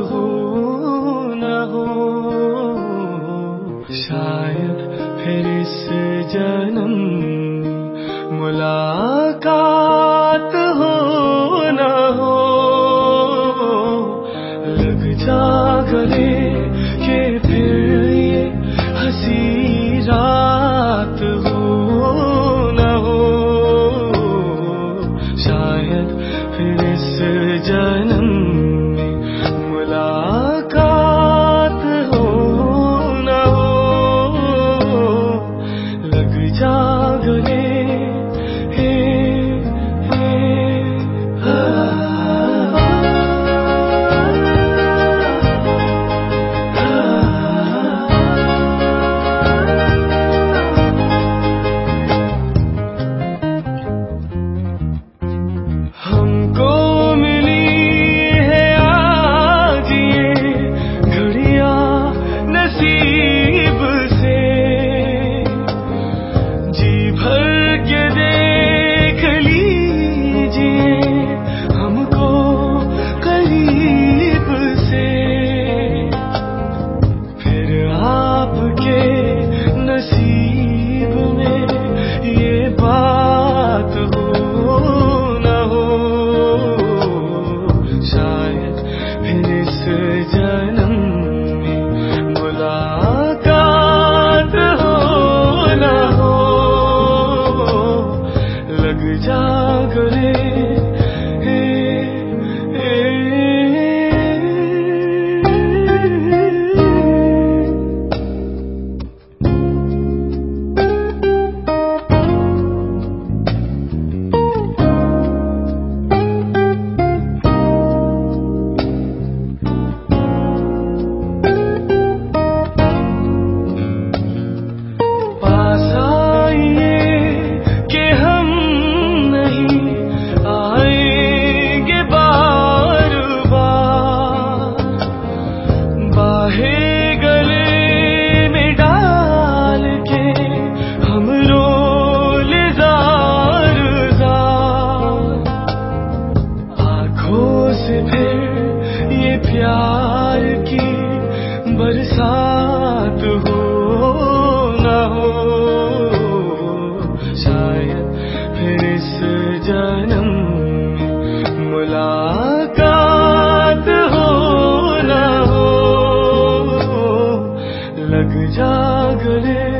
हो न हो, शायद फिर इस जन्म मुलाकात हो न हो। लग जा गले के फिर ये हो न हो, शायद फिर इस जन्म Forget. प्यार की बरसात हो न हो। शायद फिर इस जन्म मुलाकात हो न हो। लग जा गले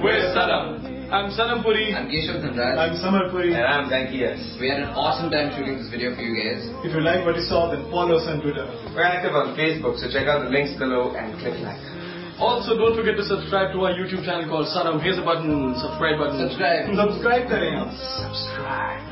We're Sanam. I'm Sanam Puri. I'm Keshav Dhanraj. I'm Samar Puri. And I'm Venkiyas. We had an awesome time shooting this video for you guys. If you like what you saw, then follow us on Twitter. We're active on Facebook, so check out the links below and click like. Also, don't forget to subscribe to our YouTube channel called Sanam. Here's a button, subscribe button. Subscribe. subscribe Subscribe.